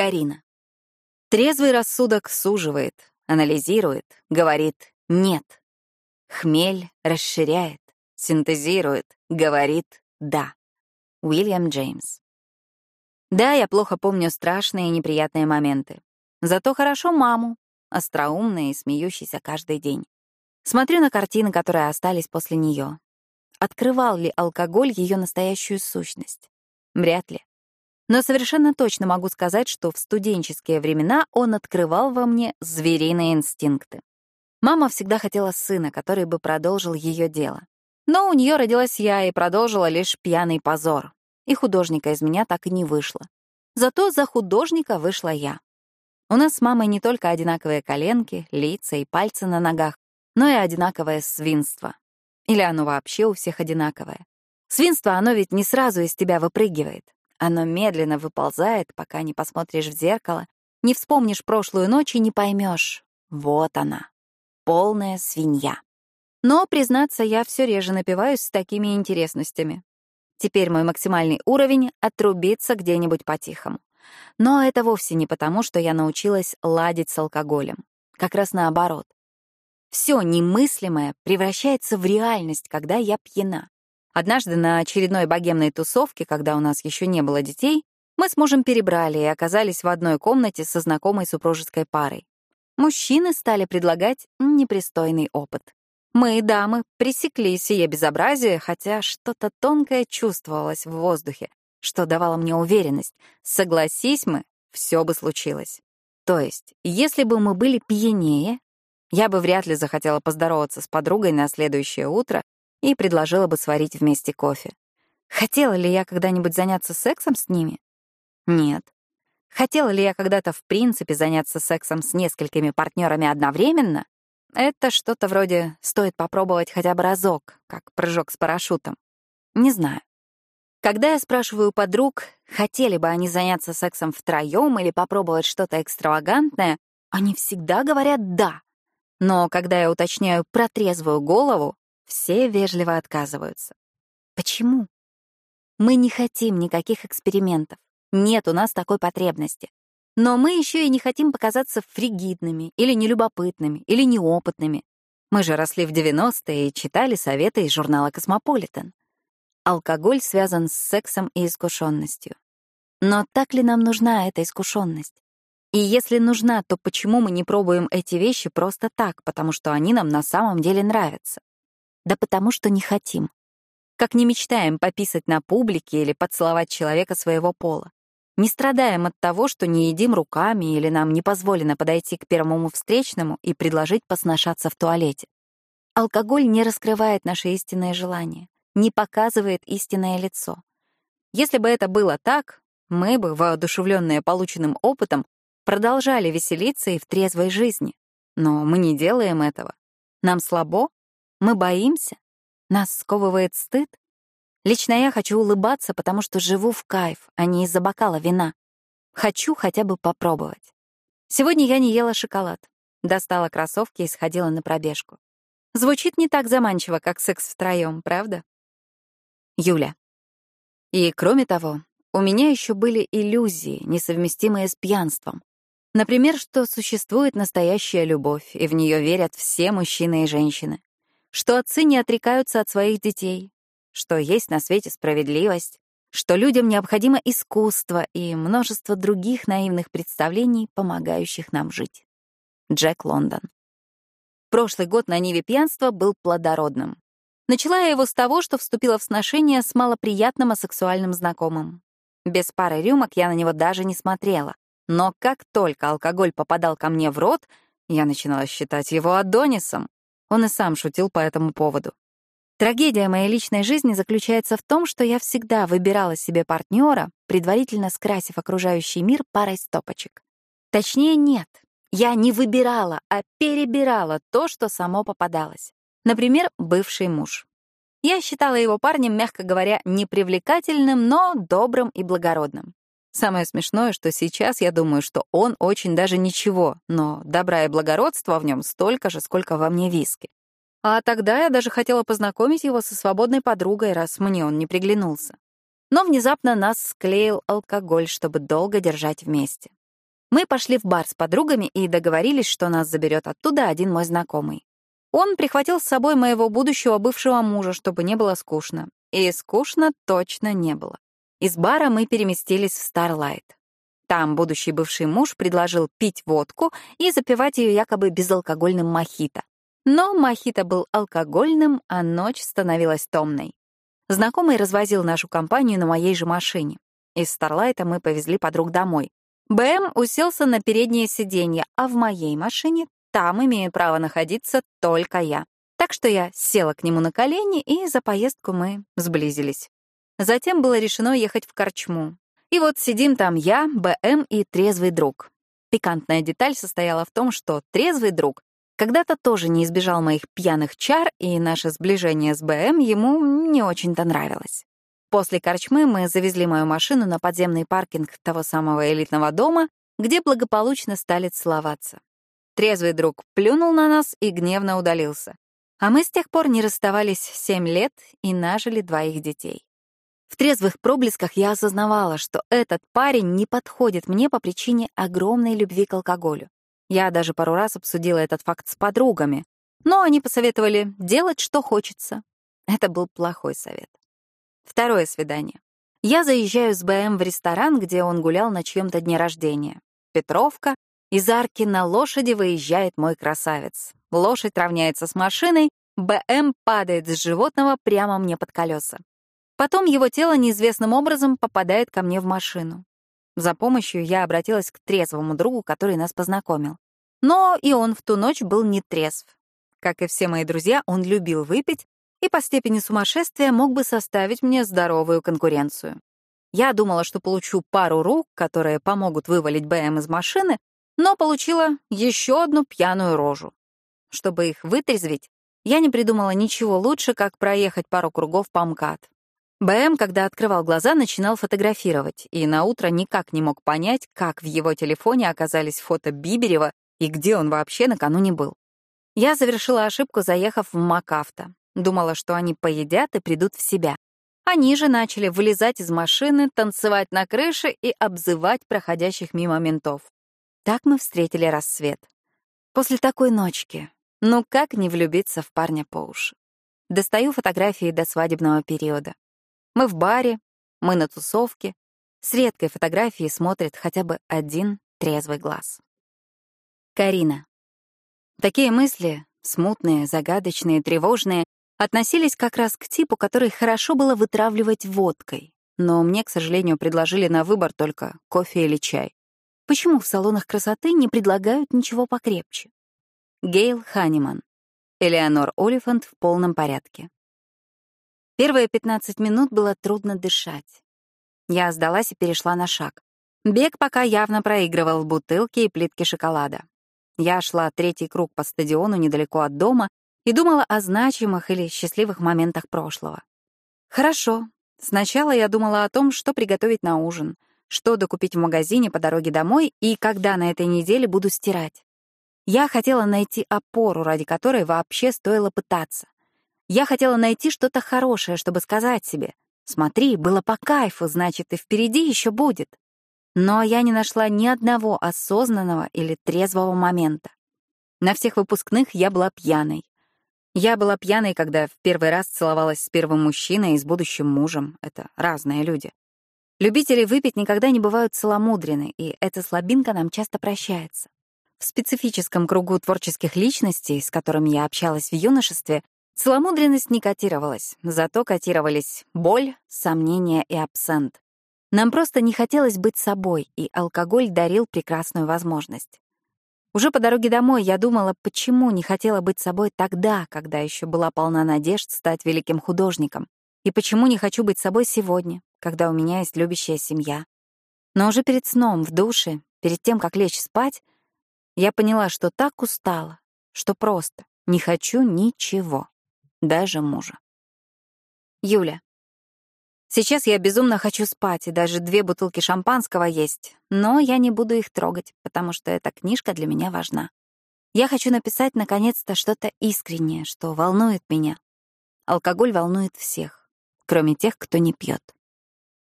Карина. Трезвый рассудок суживает, анализирует, говорит «нет». Хмель расширяет, синтезирует, говорит «да». Уильям Джеймс. Да, я плохо помню страшные и неприятные моменты. Зато хорошо маму, остроумная и смеющаяся каждый день. Смотрю на картины, которые остались после нее. Открывал ли алкоголь ее настоящую сущность? Вряд ли. Но совершенно точно могу сказать, что в студенческие времена он открывал во мне звериные инстинкты. Мама всегда хотела сына, который бы продолжил ее дело. Но у нее родилась я и продолжила лишь пьяный позор. И художника из меня так и не вышло. Зато за художника вышла я. У нас с мамой не только одинаковые коленки, лица и пальцы на ногах, но и одинаковое свинство. Или оно вообще у всех одинаковое. Свинство, оно ведь не сразу из тебя выпрыгивает. Оно медленно выползает, пока не посмотришь в зеркало, не вспомнишь прошлую ночь и не поймешь. Вот она, полная свинья. Но, признаться, я все реже напиваюсь с такими интересностями. Теперь мой максимальный уровень — отрубиться где-нибудь по-тихому. Но это вовсе не потому, что я научилась ладить с алкоголем. Как раз наоборот. Все немыслимое превращается в реальность, когда я пьяна. Однажды на очередной богемной тусовке, когда у нас еще не было детей, мы с мужем перебрали и оказались в одной комнате со знакомой супружеской парой. Мужчины стали предлагать непристойный опыт. Мы, дамы, пресекли сие безобразие, хотя что-то тонкое чувствовалось в воздухе, что давало мне уверенность. Согласись мы, все бы случилось. То есть, если бы мы были пьянее, я бы вряд ли захотела поздороваться с подругой на следующее утро и предложила бы сварить вместе кофе. Хотела ли я когда-нибудь заняться сексом с ними? Нет. Хотела ли я когда-то в принципе заняться сексом с несколькими партнерами одновременно? Это что-то вроде «стоит попробовать хотя бы разок», как прыжок с парашютом. Не знаю. Когда я спрашиваю подруг, хотели бы они заняться сексом втроем или попробовать что-то экстравагантное, они всегда говорят «да». Но когда я уточняю про трезвую голову, все вежливо отказываются. Почему? Мы не хотим никаких экспериментов. Нет у нас такой потребности. Но мы еще и не хотим показаться фригидными или нелюбопытными, или неопытными. Мы же росли в 90-е и читали советы из журнала «Космополитен». Алкоголь связан с сексом и искушенностью. Но так ли нам нужна эта искушенность? И если нужна, то почему мы не пробуем эти вещи просто так, потому что они нам на самом деле нравятся? Да потому что не хотим. Как не мечтаем пописать на публике или поцеловать человека своего пола. Не страдаем от того, что не едим руками или нам не позволено подойти к первому встречному и предложить посношаться в туалете. Алкоголь не раскрывает наше истинное желание, не показывает истинное лицо. Если бы это было так, мы бы, воодушевленные полученным опытом, продолжали веселиться и в трезвой жизни. Но мы не делаем этого. Нам слабо, мы боимся? Нас сковывает стыд? Лично я хочу улыбаться, потому что живу в кайф, а не из-за бокала вина. Хочу хотя бы попробовать. Сегодня я не ела шоколад. Достала кроссовки и сходила на пробежку. Звучит не так заманчиво, как секс втроем, правда? Юля. И кроме того, у меня еще были иллюзии, несовместимые с пьянством. Например, что существует настоящая любовь, и в нее верят все мужчины и женщины что отцы не отрекаются от своих детей, что есть на свете справедливость, что людям необходимо искусство и множество других наивных представлений, помогающих нам жить. Джек Лондон. Прошлый год на Ниве пьянства был плодородным. Начала я его с того, что вступила в сношение с малоприятным асексуальным знакомым. Без пары рюмок я на него даже не смотрела. Но как только алкоголь попадал ко мне в рот, я начинала считать его Адонисом. Он и сам шутил по этому поводу. Трагедия моей личной жизни заключается в том, что я всегда выбирала себе партнера, предварительно скрасив окружающий мир парой стопочек. Точнее, нет. Я не выбирала, а перебирала то, что само попадалось. Например, бывший муж. Я считала его парнем, мягко говоря, непривлекательным, но добрым и благородным. Самое смешное, что сейчас я думаю, что он очень даже ничего, но добра и благородства в нем столько же, сколько во мне виски. А тогда я даже хотела познакомить его со свободной подругой, раз мне он не приглянулся. Но внезапно нас склеил алкоголь, чтобы долго держать вместе. Мы пошли в бар с подругами и договорились, что нас заберет оттуда один мой знакомый. Он прихватил с собой моего будущего бывшего мужа, чтобы не было скучно. И скучно точно не было. Из бара мы переместились в Starlight. Там будущий бывший муж предложил пить водку и запивать ее якобы безалкогольным мохито. Но мохито был алкогольным, а ночь становилась томной. Знакомый развозил нашу компанию на моей же машине. Из Старлайта мы повезли подруг домой. БМ уселся на переднее сиденье, а в моей машине там имею право находиться только я. Так что я села к нему на колени, и за поездку мы сблизились. Затем было решено ехать в Корчму. И вот сидим там я, БМ и трезвый друг. Пикантная деталь состояла в том, что трезвый друг когда-то тоже не избежал моих пьяных чар, и наше сближение с БМ ему не очень-то нравилось. После корчмы мы завезли мою машину на подземный паркинг того самого элитного дома, где благополучно стали целоваться. Трезвый друг плюнул на нас и гневно удалился. А мы с тех пор не расставались семь лет и нажили двоих детей. В трезвых проблесках я осознавала, что этот парень не подходит мне по причине огромной любви к алкоголю. Я даже пару раз обсудила этот факт с подругами, но они посоветовали делать, что хочется. Это был плохой совет. Второе свидание. Я заезжаю с БМ в ресторан, где он гулял на чьем-то дне рождения. Петровка. Из арки на лошади выезжает мой красавец. Лошадь равняется с машиной, БМ падает с животного прямо мне под колеса. Потом его тело неизвестным образом попадает ко мне в машину. За помощью я обратилась к трезвому другу, который нас познакомил. Но и он в ту ночь был не трезв. Как и все мои друзья, он любил выпить и по степени сумасшествия мог бы составить мне здоровую конкуренцию. Я думала, что получу пару рук, которые помогут вывалить БМ из машины, но получила еще одну пьяную рожу. Чтобы их вытрезвить, я не придумала ничего лучше, как проехать пару кругов по МКАД. БМ, когда открывал глаза, начинал фотографировать, и на утро никак не мог понять, как в его телефоне оказались фото Биберева и где он вообще накануне был. Я завершила ошибку, заехав в МакАвто. Думала, что они поедят и придут в себя. Они же начали вылезать из машины, танцевать на крыше и обзывать проходящих мимо ментов. Так мы встретили рассвет. После такой ночки, ну как не влюбиться в парня по уши? Достаю фотографии до свадебного периода. Мы в баре, мы на тусовке. С редкой фотографией смотрит хотя бы один трезвый глаз. Карина. Такие мысли, смутные, загадочные, тревожные, относились как раз к типу, который хорошо было вытравливать водкой. Но мне, к сожалению, предложили на выбор только кофе или чай. Почему в салонах красоты не предлагают ничего покрепче? Гейл Ханиман. Элеонор Олифант в полном порядке. Первые 15 минут было трудно дышать. Я сдалась и перешла на шаг. Бег пока явно проигрывал бутылки и плитки шоколада. Я шла третий круг по стадиону недалеко от дома и думала о значимых или счастливых моментах прошлого. Хорошо. Сначала я думала о том, что приготовить на ужин, что докупить в магазине по дороге домой и когда на этой неделе буду стирать. Я хотела найти опору, ради которой вообще стоило пытаться. Я хотела найти что-то хорошее, чтобы сказать себе, «Смотри, было по кайфу, значит, и впереди еще будет». Но я не нашла ни одного осознанного или трезвого момента. На всех выпускных я была пьяной. Я была пьяной, когда в первый раз целовалась с первым мужчиной и с будущим мужем. Это разные люди. Любители выпить никогда не бывают целомудрены, и эта слабинка нам часто прощается. В специфическом кругу творческих личностей, с которыми я общалась в юношестве, целомудренность не котировалась, зато котировались боль, сомнения и абсент. Нам просто не хотелось быть собой, и алкоголь дарил прекрасную возможность. Уже по дороге домой я думала, почему не хотела быть собой тогда, когда еще была полна надежд стать великим художником, и почему не хочу быть собой сегодня, когда у меня есть любящая семья. Но уже перед сном, в душе, перед тем, как лечь спать, я поняла, что так устала, что просто не хочу ничего, даже мужа. Юля. Сейчас я безумно хочу спать, и даже две бутылки шампанского есть, но я не буду их трогать, потому что эта книжка для меня важна. Я хочу написать, наконец-то, что-то искреннее, что волнует меня. Алкоголь волнует всех, кроме тех, кто не пьет.